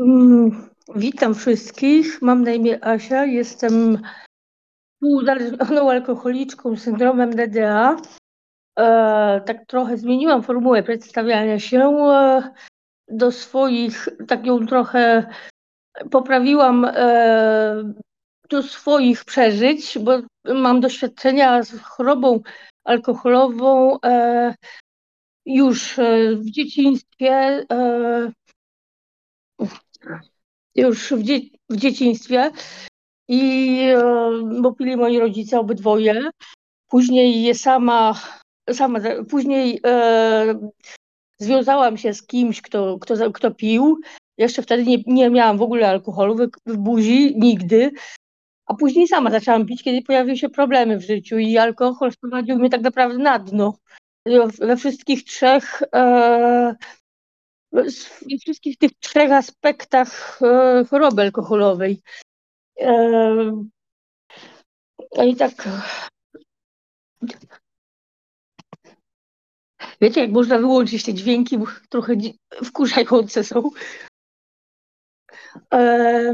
Mm, witam wszystkich. Mam na imię Asia. Jestem współuzależnioną alkoholiczką z syndromem DDA. E, tak trochę zmieniłam formułę przedstawiania się e, do swoich, tak ją trochę poprawiłam e, do swoich przeżyć, bo mam doświadczenia z chorobą alkoholową e, już e, w dzieciństwie. E, już w, dzie w dzieciństwie i bo pili moi rodzice obydwoje. Później sama, sama później e, związałam się z kimś, kto, kto, kto pił. Jeszcze wtedy nie, nie miałam w ogóle alkoholu w, w buzi, nigdy. A później sama zaczęłam pić, kiedy pojawiły się problemy w życiu i alkohol sprowadził mnie tak naprawdę na dno. We wszystkich trzech e, we wszystkich tych trzech aspektach e, choroby alkoholowej. No i tak. Wiecie, jak można wyłączyć te dźwięki, bo trochę wkurzające są. E,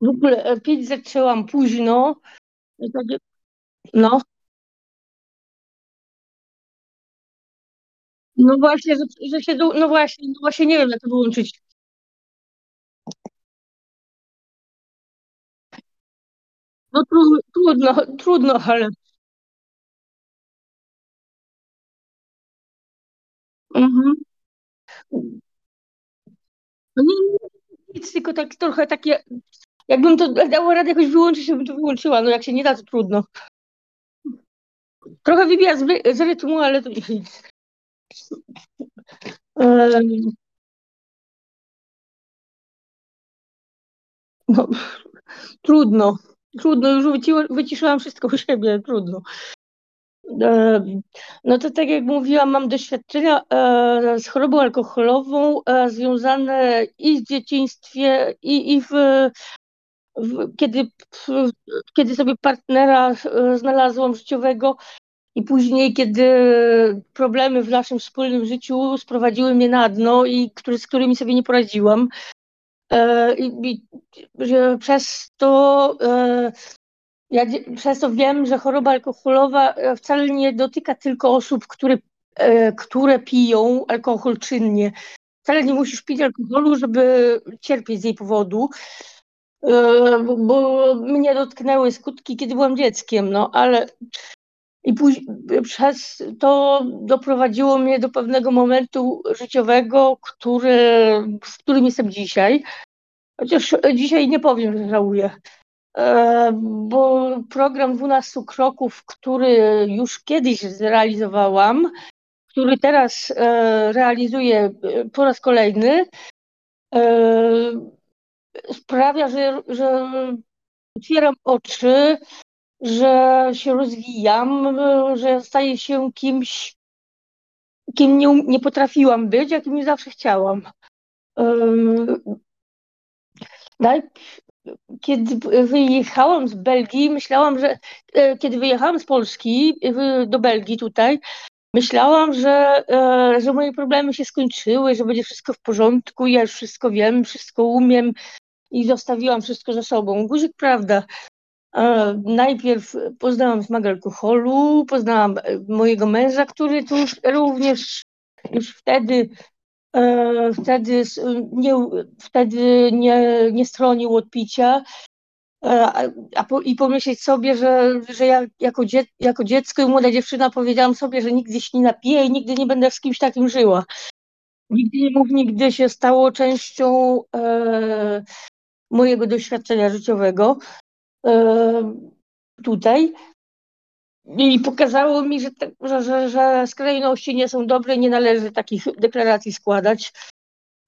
w ogóle pić zaczęłam późno. No. No właśnie, że, że się, no właśnie, no właśnie nie wiem, jak to wyłączyć. No trudno, trudno, ale. Mhm. No nie, nic, tylko tak trochę takie. Jakbym to dało radę jakoś wyłączyć, to bym to wyłączyła. No jak się nie da, to trudno. Trochę wybija z, z rytmu, ale to nie nic. No, trudno. Trudno, już wyciszyłam wszystko u siebie, trudno. No to tak jak mówiłam, mam doświadczenia z chorobą alkoholową związane i w dzieciństwie, i, i w, w kiedy, kiedy sobie partnera znalazłam życiowego, i później, kiedy problemy w naszym wspólnym życiu sprowadziły mnie na dno i który, z którymi sobie nie poradziłam. I, i że przez to ja przez to wiem, że choroba alkoholowa e, wcale nie dotyka tylko osób, które, e, które piją alkohol czynnie. Wcale nie musisz pić alkoholu, żeby cierpieć z jej powodu, e, bo mnie dotknęły skutki, kiedy byłam dzieckiem, no ale i później przez to doprowadziło mnie do pewnego momentu życiowego, który, w którym jestem dzisiaj. Chociaż dzisiaj nie powiem, że żałuję. E, bo program 12 kroków, który już kiedyś zrealizowałam, który teraz e, realizuję e, po raz kolejny, sprawia, że, że otwieram oczy, że się rozwijam, że staję się kimś, kim nie, nie potrafiłam być, a kim zawsze chciałam. Kiedy wyjechałam z Belgii, myślałam, że e, kiedy wyjechałam z Polski do Belgii tutaj, myślałam, że, e, że moje problemy się skończyły, że będzie wszystko w porządku, ja już wszystko wiem, wszystko umiem i zostawiłam wszystko za sobą. Guzik, prawda. E, najpierw poznałam smak alkoholu, poznałam mojego męża, który tu również już wtedy E, wtedy nie, wtedy nie, nie stronił od picia. E, a, po, I pomyśleć sobie, że, że ja jako, dzie, jako dziecko i młoda dziewczyna powiedziałam sobie, że nigdy się nie napiję i nigdy nie będę z kimś takim żyła. Nigdy nie mów, nigdy się stało częścią e, mojego doświadczenia życiowego e, tutaj. I pokazało mi, że, że, że, że skrajności nie są dobre, nie należy takich deklaracji składać.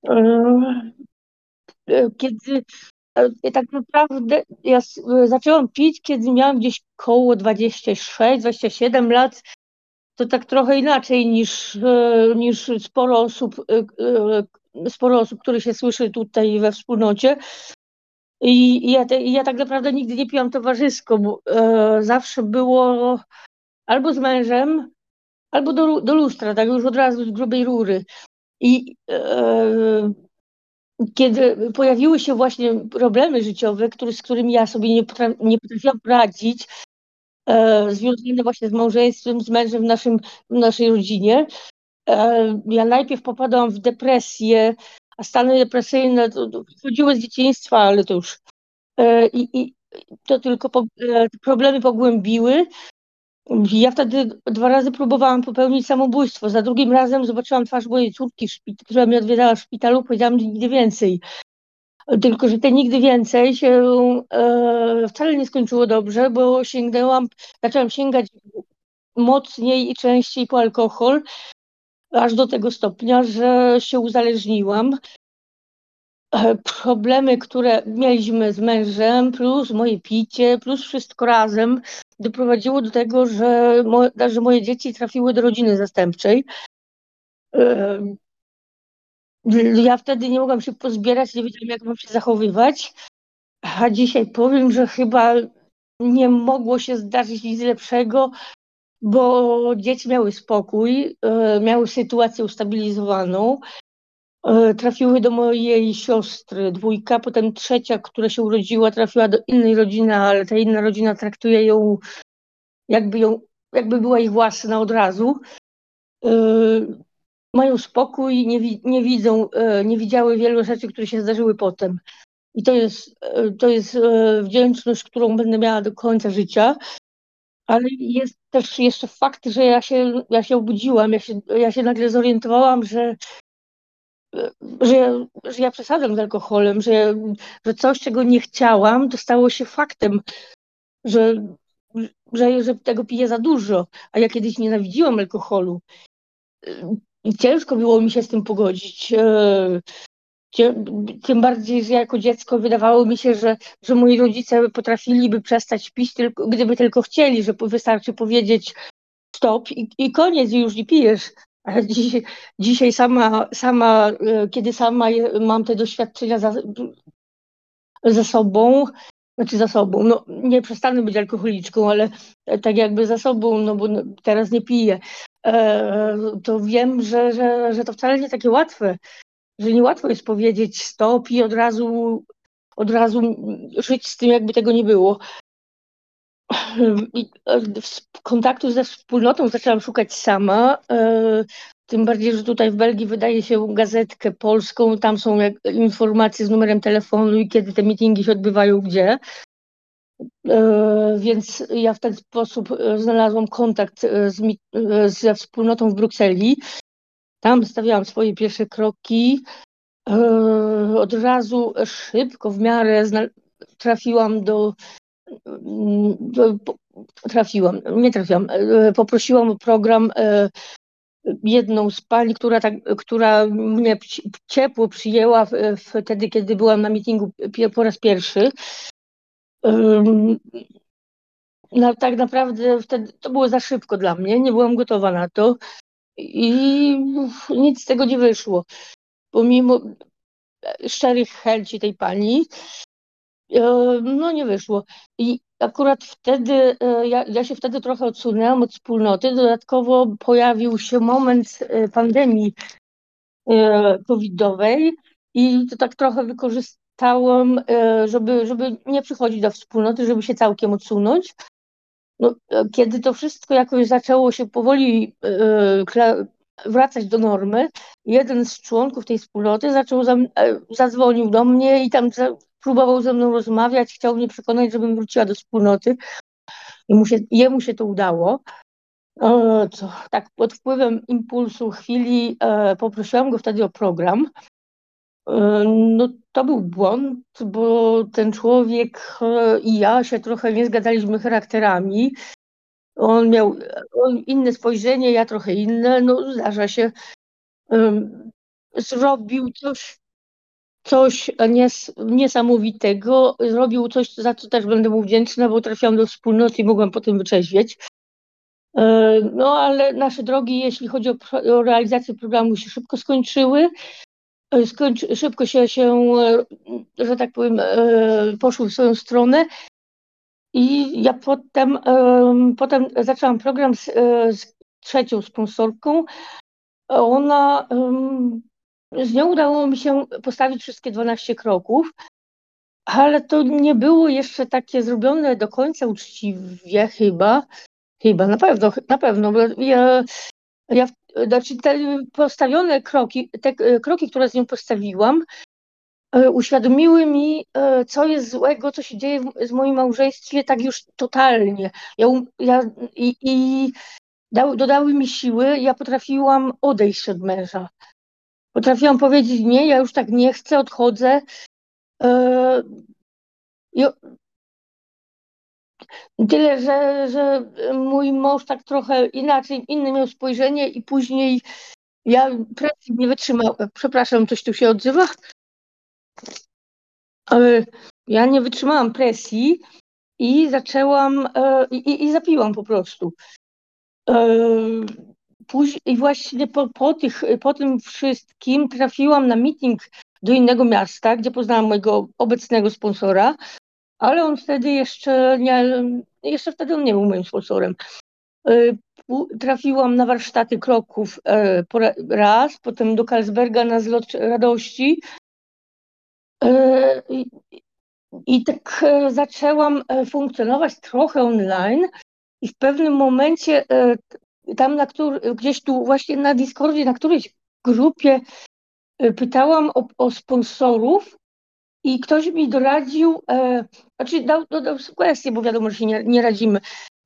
E, e, kiedy tak naprawdę ja zaczęłam pić, kiedy miałam gdzieś koło 26-27 lat. To tak trochę inaczej niż, niż sporo osób, sporo osób, które się słyszy tutaj we wspólnocie. I ja, te, ja tak naprawdę nigdy nie piłam towarzysko, bo e, zawsze było albo z mężem, albo do, do lustra, tak już od razu z grubej rury. I e, kiedy pojawiły się właśnie problemy życiowe, który, z którymi ja sobie nie, potrafi, nie potrafiłam radzić, e, związane właśnie z małżeństwem, z mężem w, naszym, w naszej rodzinie, e, ja najpierw popadałam w depresję, a stany depresyjne to, to chodziły z dzieciństwa, ale to już e, i, i to tylko po, e, problemy pogłębiły. Ja wtedy dwa razy próbowałam popełnić samobójstwo. Za drugim razem zobaczyłam twarz mojej córki, która mnie odwiedzała w szpitalu, powiedziałam, że nigdy więcej. Tylko, że te nigdy więcej się e, wcale nie skończyło dobrze, bo sięgnęłam, zaczęłam sięgać mocniej i częściej po alkohol, aż do tego stopnia, że się uzależniłam. E, problemy, które mieliśmy z mężem, plus moje picie, plus wszystko razem, doprowadziło do tego, że, mo że moje dzieci trafiły do rodziny zastępczej. E, ja wtedy nie mogłam się pozbierać, nie wiedziałam, jak mam się zachowywać. A dzisiaj powiem, że chyba nie mogło się zdarzyć nic lepszego, bo dzieci miały spokój, e, miały sytuację ustabilizowaną. E, trafiły do mojej siostry dwójka, potem trzecia, która się urodziła, trafiła do innej rodziny, ale ta inna rodzina traktuje ją jakby, ją, jakby była ich własna od razu. E, mają spokój, nie, nie widzą, nie widziały wielu rzeczy, które się zdarzyły potem. I to jest, to jest wdzięczność, którą będę miała do końca życia. Ale jest też jeszcze fakt, że ja się, ja się obudziłam, ja się, ja się nagle zorientowałam, że, że, że ja przesadzam z alkoholem, że, że coś, czego nie chciałam, to stało się faktem, że, że, że tego piję za dużo, a ja kiedyś nienawidziłam alkoholu. Ciężko było mi się z tym pogodzić. Tym bardziej, że jako dziecko wydawało mi się, że, że moi rodzice potrafiliby przestać pić, tylko, gdyby tylko chcieli, że wystarczy powiedzieć stop i, i koniec, i już nie pijesz. Ale dzisiaj, dzisiaj sama, sama, e, kiedy sama mam te doświadczenia za, za sobą, znaczy za sobą, no nie przestanę być alkoholiczką, ale tak jakby za sobą, no bo teraz nie piję, e, to wiem, że, że, że to wcale nie takie łatwe że niełatwo jest powiedzieć stop i od razu, od razu żyć z tym, jakby tego nie było. I e, kontaktu ze wspólnotą zaczęłam szukać sama. E, tym bardziej, że tutaj w Belgii wydaje się gazetkę polską, tam są informacje z numerem telefonu i kiedy te meetingi się odbywają, gdzie. E, więc ja w ten sposób znalazłam kontakt z, ze wspólnotą w Brukseli. Tam stawiałam swoje pierwsze kroki. E, od razu szybko, w miarę trafiłam do, do trafiłam, nie trafiłam, e, poprosiłam o program e, jedną z pań, która, tak, która mnie ciepło przyjęła wtedy, kiedy byłam na mitingu po raz pierwszy. No, tak naprawdę wtedy to było za szybko dla mnie, nie byłam gotowa na to i nic z tego nie wyszło. Pomimo szczerych chęci tej pani, e, no nie wyszło. I akurat wtedy, e, ja, ja, się wtedy trochę odsunęłam od wspólnoty. Dodatkowo pojawił się moment e, pandemii covidowej i to tak trochę wykorzystałam, żeby, żeby nie przychodzić do wspólnoty, żeby się całkiem odsunąć. No, kiedy to wszystko jakoś zaczęło się powoli wracać do normy, jeden z członków tej wspólnoty zaczął, e, zadzwonił do mnie i tam próbował ze mną rozmawiać, chciał mnie przekonać, żebym wróciła do wspólnoty. I mu się, jemu się to udało. E, tak pod wpływem impulsu chwili e, poprosiłam go wtedy o program. No to był błąd, bo ten człowiek i ja się trochę nie zgadzaliśmy charakterami. On miał on inne spojrzenie, ja trochę inne, no zdarza się. Zrobił coś, coś nies, niesamowitego, zrobił coś, za co też będę mu wdzięczna, bo trafiłam do wspólnoty i mogłam potem wyczeźwieć. No ale nasze drogi, jeśli chodzi o, o realizację programu, się szybko skończyły. Skończy, szybko się, się, że tak powiem, poszły w swoją stronę. I ja potem, potem zaczęłam program z, e, z trzecią sponsorką ona, z nią udało mi się postawić wszystkie 12 kroków, ale to nie było jeszcze takie zrobione do końca uczciwie chyba. Chyba, na pewno, na pewno. Ja, ja, znaczy te postawione kroki, te kroki, które z nią postawiłam, e, uświadomiły mi, e, co jest złego, co się dzieje w moim małżeństwie tak już totalnie. Ja, ja i, i dodały mi siły, ja potrafiłam odejść od męża. Potrafiłam powiedzieć, nie, ja już tak nie chcę, odchodzę. E, tyle, że, że mój mąż tak trochę inaczej, inne miał spojrzenie i później ja presji nie wytrzymałam. Przepraszam, coś tu się odzywa? Ale ja nie wytrzymałam presji i zaczęłam e, i, i zapiłam po prostu. E, później, I właśnie po, po, tych, po tym wszystkim trafiłam na meeting do innego miasta, gdzie poznałam mojego obecnego sponsora, ale on wtedy jeszcze nie, jeszcze wtedy on nie był moim sponsorem. E, trafiłam na warsztaty kroków e, raz, potem do Karlsberga na zlot radości. I, i tak zaczęłam funkcjonować trochę online i w pewnym momencie tam na który, gdzieś tu właśnie na Discordzie, na którejś grupie e, pytałam o, o sponsorów i ktoś mi doradził, e, znaczy dał, dał sugestię, bo wiadomo, że się nie, nie radzimy,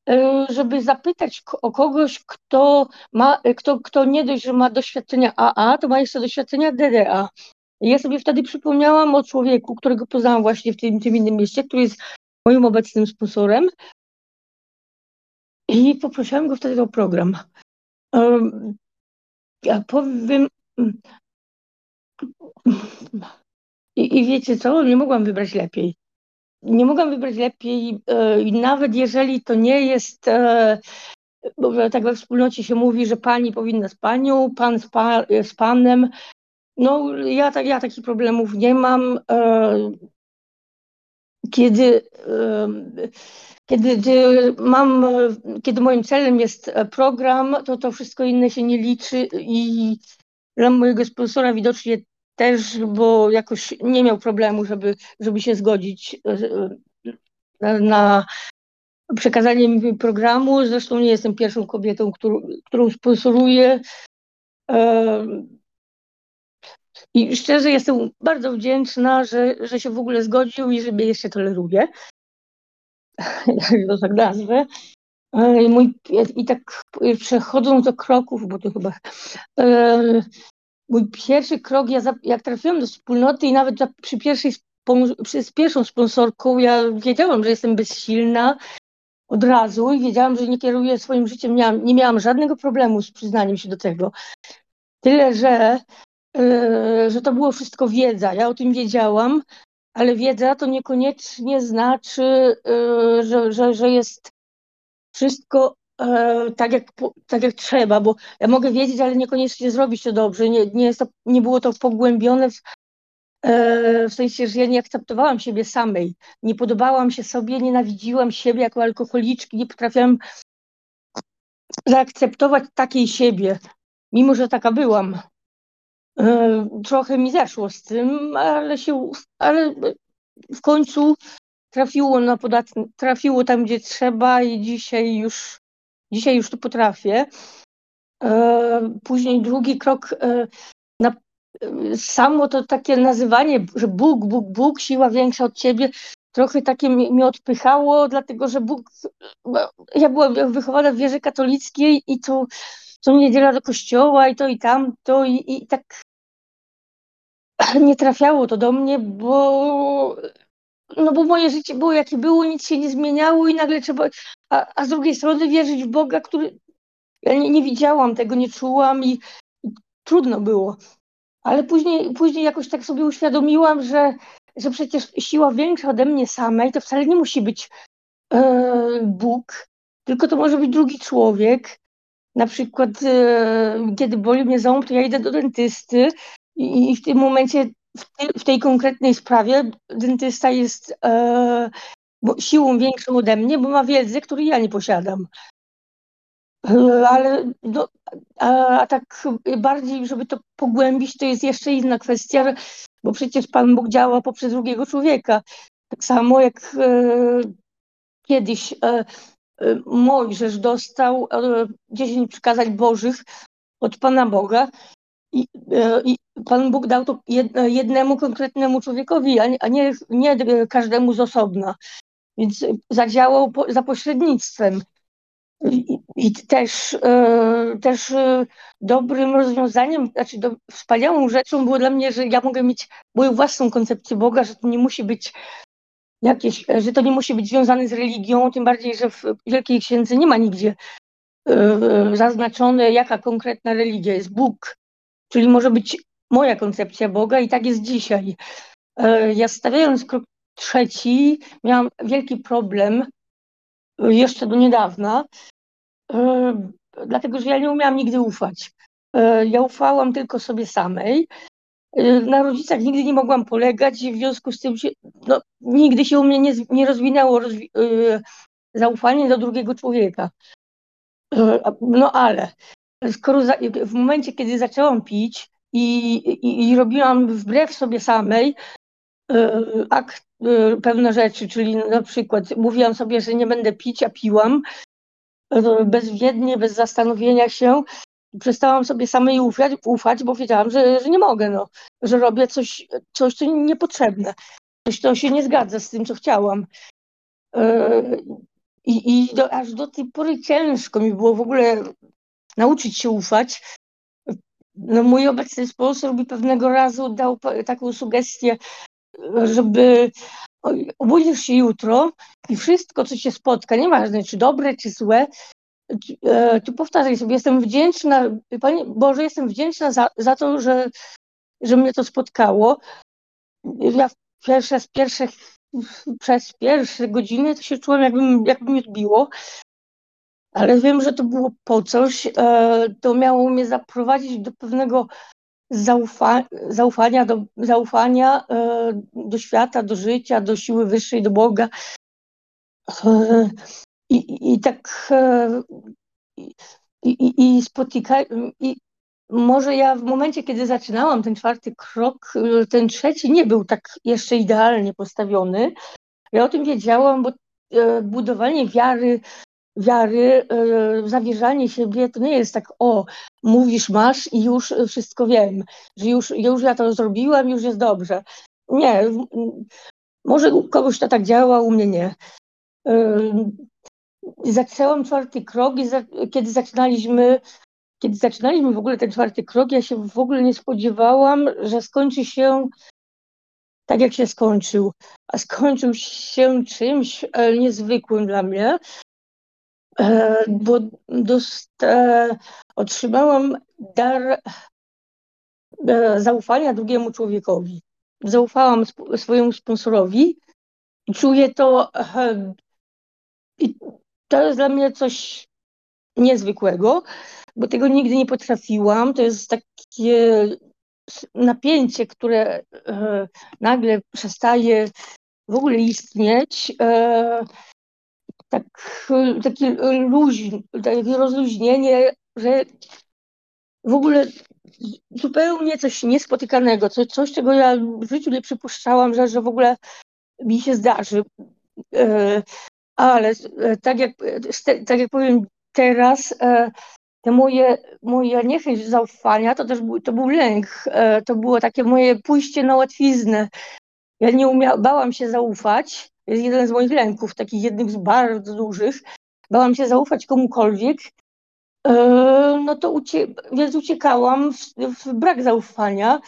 e, żeby zapytać o kogoś, kto ma, kto, kto nie dość, że ma doświadczenia AA, to ma jeszcze doświadczenia DDA. Ja sobie wtedy przypomniałam o człowieku, którego poznałam właśnie w tym, tym innym mieście, który jest moim obecnym sponsorem. I poprosiłam go wtedy o program. Ja powiem. I, I, wiecie co? Nie mogłam wybrać lepiej. Nie mogłam wybrać lepiej, e, i nawet jeżeli to nie jest. E, bo tak we wspólnocie się mówi, że pani powinna z panią, pan z, pa, z panem. No, ja, tak, ja takich problemów nie mam. E, kiedy kiedy mam, kiedy moim celem jest e, program, to to wszystko inne się nie liczy i dla mojego sponsora widocznie też, bo jakoś nie miał problemu, żeby, żeby się zgodzić e, na przekazanie mi programu. Zresztą nie jestem pierwszą kobietą, którą, którą sponsoruję. E, I szczerze jestem bardzo wdzięczna, że, że się w ogóle zgodził i że mnie jeszcze toleruje. jak to tak nazwę. I, mój, I tak przechodząc do kroków, bo to chyba e, mój pierwszy krok, ja za, jak trafiłam do wspólnoty i nawet przy pierwszej przez pierwszą sponsorką, ja wiedziałam, że jestem bezsilna od razu i wiedziałam, że nie kieruję swoim życiem, miałam, nie miałam żadnego problemu z przyznaniem się do tego. Tyle, że, yy, że to było wszystko wiedza. Ja o tym wiedziałam, ale wiedza to niekoniecznie znaczy, y, że, że, że jest wszystko e, tak jak, tak jak trzeba, bo ja mogę wiedzieć, ale niekoniecznie zrobić to dobrze. Nie, nie, jest to, nie było to pogłębione w, e, w sensie, że ja nie akceptowałam siebie samej. Nie podobałam się sobie, nienawidziłam siebie jako alkoholiczki, nie potrafiłam zaakceptować takiej siebie, mimo że taka byłam. E, trochę mi zeszło z tym, ale się, ale w końcu trafiło na podatny, trafiło tam, gdzie trzeba i dzisiaj już, dzisiaj już to potrafię. E, później drugi krok, e, na, samo to takie nazywanie, że Bóg, Bóg, Bóg, siła większa od ciebie, trochę takie mnie odpychało, dlatego że Bóg, ja byłam wychowana w wierze katolickiej i to co niedziela do kościoła i to i tamto i, i tak nie trafiało to do mnie, bo no bo moje życie było jakie było, nic się nie zmieniało i nagle trzeba, a, a z drugiej strony wierzyć w Boga, który ja nie, nie widziałam tego, nie czułam i, i, trudno było. Ale później, później jakoś tak sobie uświadomiłam, że, że przecież siła większa ode mnie samej to wcale nie musi być e, Bóg, tylko to może być drugi człowiek. Na przykład, e, kiedy boli mnie ząb, to ja idę do dentysty i, i w tym momencie w, tej konkretnej sprawie dentysta jest e, siłą większą ode mnie, bo ma wiedzę, której ja nie posiadam. Ale no, a, a tak bardziej, żeby to pogłębić, to jest jeszcze inna kwestia, bo przecież Pan Bóg działa poprzez drugiego człowieka. Tak samo jak e, kiedyś e, e, Mojżesz dostał e, 10 przykazań Bożych od Pana Boga i, e, i Pan Bóg dał to jednemu konkretnemu człowiekowi, a nie, nie, nie każdemu z osobna. Więc zadziałał po, za pośrednictwem. I, i też, e, też e, dobrym rozwiązaniem, znaczy do, wspaniałą rzeczą było dla mnie, że ja mogę mieć moją własną koncepcję Boga, że to nie musi być jakieś, że to nie musi być związane z religią, tym bardziej, że w Wielkiej Księdze nie ma nigdzie e, zaznaczone, jaka konkretna religia jest Bóg. Czyli może być moja koncepcja Boga i tak jest dzisiaj. Ja stawiając krok trzeci, miałam wielki problem jeszcze do niedawna, dlatego że ja nie umiałam nigdy ufać. Ja ufałam tylko sobie samej. Na rodzicach nigdy nie mogłam polegać, w związku z tym się, no, nigdy się u mnie nie, nie rozwinęło rozwi zaufanie do drugiego człowieka. No ale skoro za, w momencie, kiedy zaczęłam pić i, i, i robiłam wbrew sobie samej akt, pewne rzeczy, czyli na przykład mówiłam sobie, że nie będę pić, a piłam, bezwiednie, bez zastanowienia się. Przestałam sobie samej ufać, ufać bo wiedziałam, że, że nie mogę, no, że robię coś, coś, co niepotrzebne. Coś, co się nie zgadza z tym, co chciałam. E, I, i do, aż do tej pory ciężko mi było w ogóle nauczyć się ufać. No, mój obecny sponsor mi pewnego razu dał taką sugestię, żeby obudzisz się jutro i wszystko, co się spotka, nieważne czy dobre, czy złe, e, tu powtarzaj sobie, jestem wdzięczna, Panie Boże, jestem wdzięczna za, za to, że, że mnie to spotkało. Ja pierwsze, z pierwszych, przez pierwsze godziny to się czułem, jakby, jakby mnie odbiło, ale wiem, że to było po coś. E, to miało mnie zaprowadzić do pewnego zaufa zaufania, do, zaufania e, do świata, do życia, do siły wyższej, do Boga. E, I, i tak i, i, i spotyka, i może ja w momencie, kiedy zaczynałam ten czwarty krok, ten trzeci nie był tak jeszcze idealnie postawiony. Ja o tym wiedziałam, bo budowanie wiary wiary, e, zawierzanie siebie to nie jest tak, o, mówisz, masz i już wszystko wiem, że już, już ja to zrobiłam, już jest dobrze. Nie, może u kogoś to tak działa, u mnie nie. E, zaczęłam czwarty krok kiedy zaczynaliśmy, kiedy zaczynaliśmy w ogóle ten czwarty krok, ja się w ogóle nie spodziewałam, że skończy się tak, jak się skończył. A skończył się czymś e, niezwykłym dla mnie, E, bo dost, otrzymałam dar e, zaufania drugiemu człowiekowi. Zaufałam sp swojemu sponsorowi i czuję to. E, I to jest dla mnie coś niezwykłego, bo tego nigdy nie potrafiłam. To jest takie napięcie, które nagle przestaje w ogóle istnieć tak, takie luź, takie rozluźnienie, że w ogóle zupełnie coś niespotykanego, coś, coś czego ja w życiu nie przypuszczałam, że, że w ogóle mi się zdarzy. E, ale e, tak jak, tak jak powiem teraz, e, te moje, moja niechęć zaufania to też był, to był lęk, to było takie moje pójście na łatwiznę. Ja nie umiałam, bałam się zaufać, jest jeden z moich lęków, takich jednych z bardzo dużych. Bałam się zaufać komukolwiek, e, no to ucie więc uciekałam w, w, brak zaufania,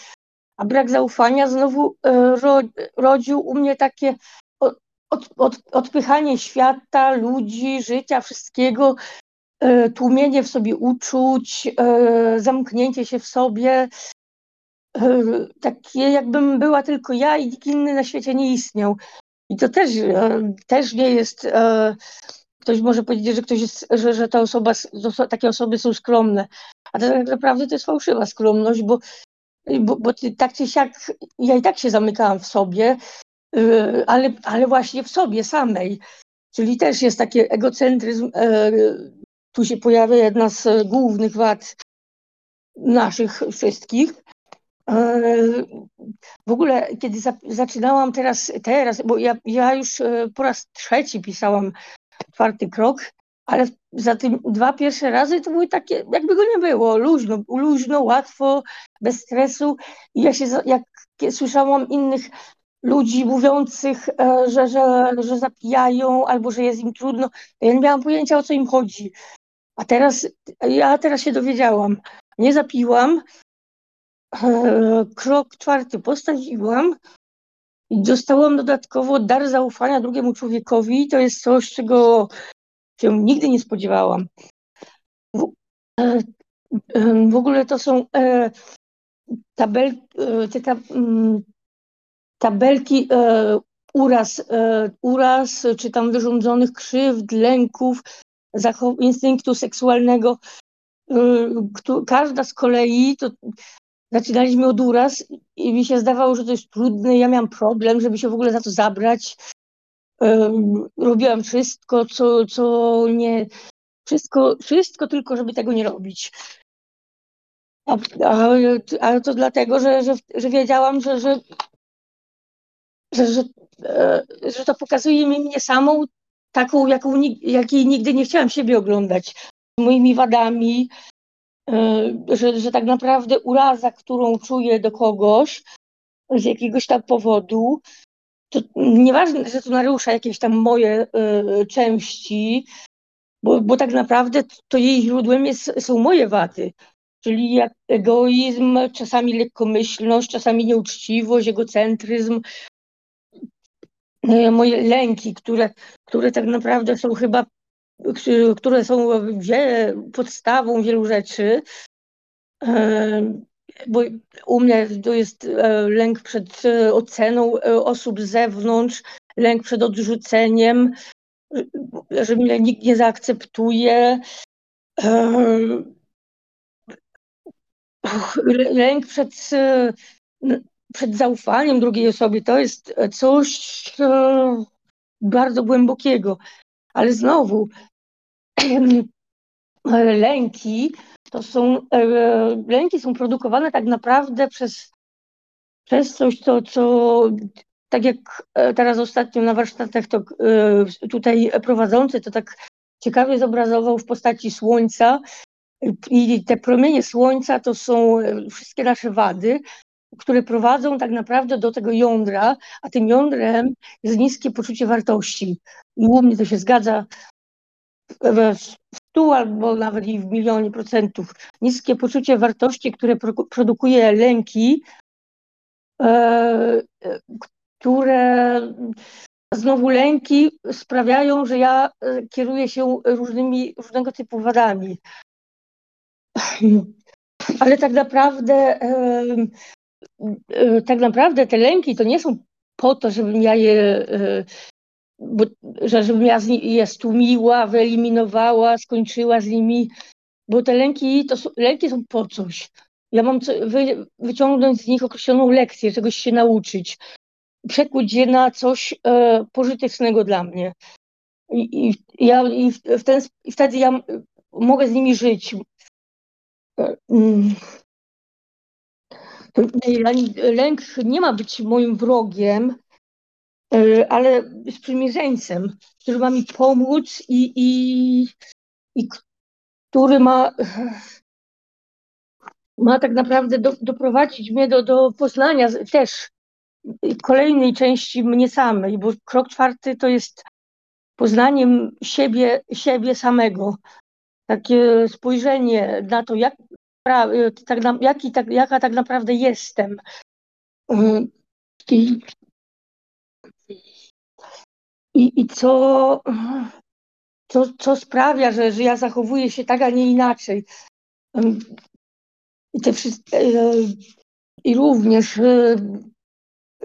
a brak zaufania znowu e, ro rodził u mnie takie od, od, odpychanie świata, ludzi, życia, wszystkiego, e, tłumienie w sobie uczuć, zamknięcie się w sobie, takie jakbym była tylko ja i nikt inny na świecie nie istniał. I to też, e, też nie jest. E, ktoś może powiedzieć, że ktoś jest, że, że ta osoba, takie osoby są skromne. A tak naprawdę to jest fałszywa skromność, bo, bo, bo tak czy siak ja i tak się zamykałam w sobie, e, ale, ale właśnie w sobie samej. Czyli też jest taki egocentryzm tu się pojawia jedna z głównych wad naszych wszystkich. E, w ogóle, kiedy za, zaczynałam teraz, teraz, bo ja, ja już e, po raz trzeci pisałam czwarty krok, ale za tym dwa pierwsze razy to były takie, jakby go nie było, luźno, luźno, łatwo, bez stresu. I ja się, jak słyszałam innych ludzi mówiących, e, że, że, że zapijają albo że jest im trudno, ja nie miałam pojęcia o co im chodzi. A teraz, ja teraz się dowiedziałam. Nie zapiłam, krok czwarty postawiłam i dostałam dodatkowo dar zaufania drugiemu człowiekowi. To jest coś, czego się nigdy nie spodziewałam. W, e, w ogóle to są tabel, te, ta, mm, tabelki e, uraz, e, uraz, czy tam wyrządzonych krzywd, lęków, instynktu seksualnego. E, każda z kolei, to zaczynaliśmy od uraz i mi się zdawało, że to jest trudne. Ja miałam problem, żeby się w ogóle za to zabrać. Robiłam wszystko, co, co nie. Wszystko, wszystko tylko, żeby tego nie robić. A, a, ale to dlatego, że, że, że wiedziałam, że, że że, że, e, że to pokazuje mi mnie samą taką, jaką, jakiej nigdy nie chciałam siebie oglądać. Z moimi wadami, że, że tak naprawdę uraza, którą czuję do kogoś z jakiegoś tam powodu, to nieważne, że to narusza jakieś tam moje y, części, bo, bo tak naprawdę to jej źródłem jest, są moje wady. Czyli jak egoizm, czasami lekkomyślność, czasami nieuczciwość, egocentryzm, E, moje lęki, które, które tak naprawdę są chyba, które są podstawą wielu rzeczy. E, bo u mnie to jest e, lęk przed oceną osób z zewnątrz, lęk przed odrzuceniem, że mnie nikt nie zaakceptuje. Lęk przed przed zaufaniem drugiej osobie to jest coś e, bardzo głębokiego. Ale znowu, lęki to są, e, lęki są produkowane tak naprawdę przez, przez coś, co, co tak jak e, teraz ostatnio na warsztatach to tutaj prowadzący to tak ciekawie zobrazował w postaci słońca i te promienie słońca to są wszystkie nasze wady, które prowadzą tak naprawdę do tego jądra, a tym jądrem jest niskie poczucie wartości. I u mnie to się zgadza w stu albo nawet i w milionie procentów. Niskie poczucie wartości, które produkuje lęki, e, które znowu lęki sprawiają, że ja e, kieruję się różnymi, różnego typu wadami. Ale tak naprawdę E, tak naprawdę te lęki to nie są po to, żebym ja je, bo, że żebym ja je stłumiła, wyeliminowała, skończyła z nimi, bo te lęki, to są, lęki są po coś. Ja mam co, wy, wyciągnąć z nich określoną lekcję, czegoś się nauczyć, przekuć je na coś e, pożytecznego dla mnie. I, i ja, i, w ten, i wtedy ja mogę z nimi żyć. E, mm. Lęk nie ma być moim wrogiem, e, ale sprzymierzeńcem, który ma mi pomóc i, i, i który ma, ma tak naprawdę do, doprowadzić mnie do, do poznania też kolejnej części mnie samej, bo krok czwarty to jest poznaniem siebie, siebie samego. Takie spojrzenie na to, jak, Y, tak jaki, tak, jaka tak naprawdę jestem. Y, I, i, i co, co, co sprawia, że, że ja zachowuję się tak, a nie inaczej. I, te wszystkie, i również y,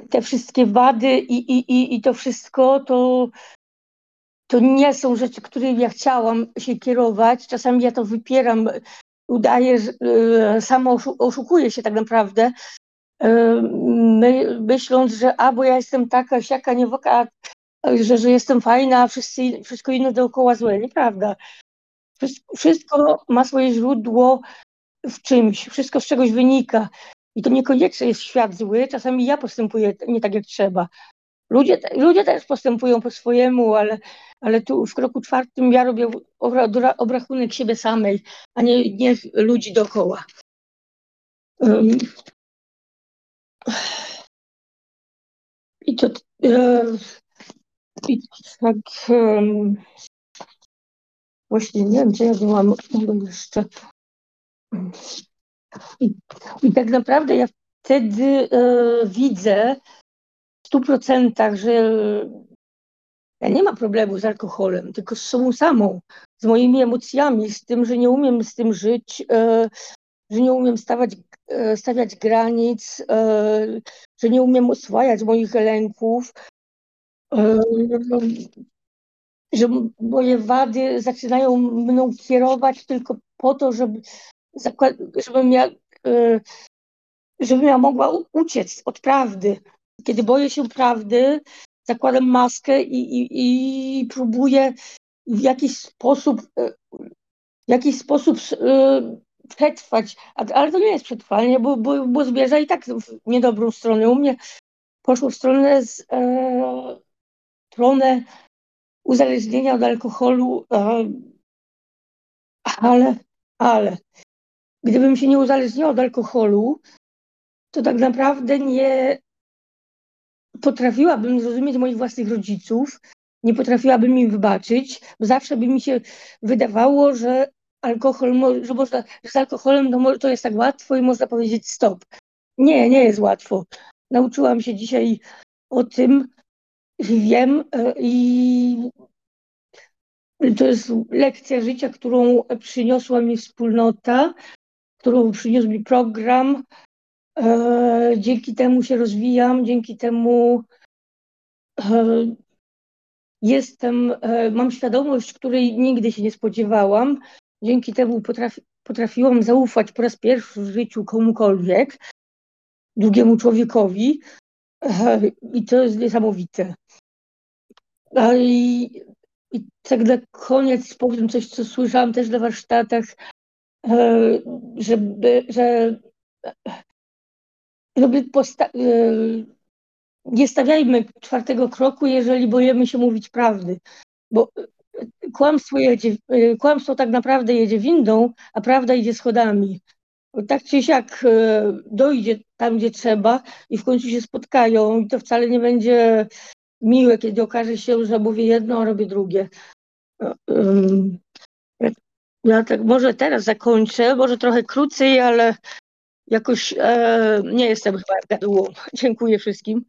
te wszystkie wady i, i, i, i to wszystko to, to nie są rzeczy, którymi ja chciałam się kierować. Czasami ja to wypieram udaje, e, samo oszukuje się tak naprawdę, e, my, myśląc, że a, bo ja jestem taka, siaka, niewoka, że, że jestem fajna, a wszyscy, wszystko inne dookoła złe. Nieprawda. Wszystko ma swoje źródło w czymś, wszystko z czegoś wynika. I to niekoniecznie jest świat zły, czasami ja postępuję nie tak jak trzeba. Ludzie, ludzie też postępują po swojemu, ale, ale tu w kroku czwartym ja robię obrachunek siebie samej, a nie, nie ludzi dookoła. Um, I to e, i tak um, właśnie nie wiem, czy ja mam jeszcze. I, I tak naprawdę ja wtedy e, widzę w stu procentach, że ja nie mam problemu z alkoholem, tylko z sobą samą, z moimi emocjami, z tym, że nie umiem z tym żyć, e, że nie umiem stawać, e, stawiać granic, że nie umiem oswajać moich lęków, że moje wady zaczynają mną kierować tylko po to, żeby, żebym ja, żebym ja mogła uciec od prawdy. Kiedy boję się prawdy, zakładam maskę i, i, i próbuję w jakiś sposób, w jakiś sposób przetrwać, ale to nie jest przetrwanie, bo, bo, bo zmierza i tak w niedobrą stronę. U mnie poszło w stronę z e, stronę uzależnienia od alkoholu, ale, ale gdybym się nie uzależniła od alkoholu, to tak naprawdę nie potrafiłabym zrozumieć moich własnych rodziców, nie potrafiłabym im wybaczyć, bo zawsze by mi się wydawało, że alkohol, że, można, że z alkoholem to, to jest tak łatwo i można powiedzieć stop. Nie, nie jest łatwo. Nauczyłam się dzisiaj o tym, wiem e, i to jest lekcja życia, którą przyniosła mi wspólnota, którą przyniósł mi program. E, dzięki temu się rozwijam, dzięki temu e, jestem, mam świadomość, której nigdy się nie spodziewałam, Dzięki temu potrafi, potrafiłam zaufać po raz pierwszy w życiu komukolwiek, drugiemu człowiekowi i to jest niesamowite. I, i tak na koniec powiem coś, co słyszałam też na warsztatach, e, żeby, że żeby posta- e, nie stawiajmy czwartego kroku, jeżeli boimy się mówić prawdy, bo kłamstwo, jedzie, kłamstwo tak naprawdę jedzie windą, a prawda idzie schodami. Tak czy siak y, dojdzie tam, gdzie trzeba i w końcu się spotkają i to wcale nie będzie miłe, kiedy okaże się, że mówię jedno, a robię drugie. Ja tak może teraz zakończę, może trochę krócej, ale jakoś e, nie jestem chyba gadułą. Dziękuję wszystkim.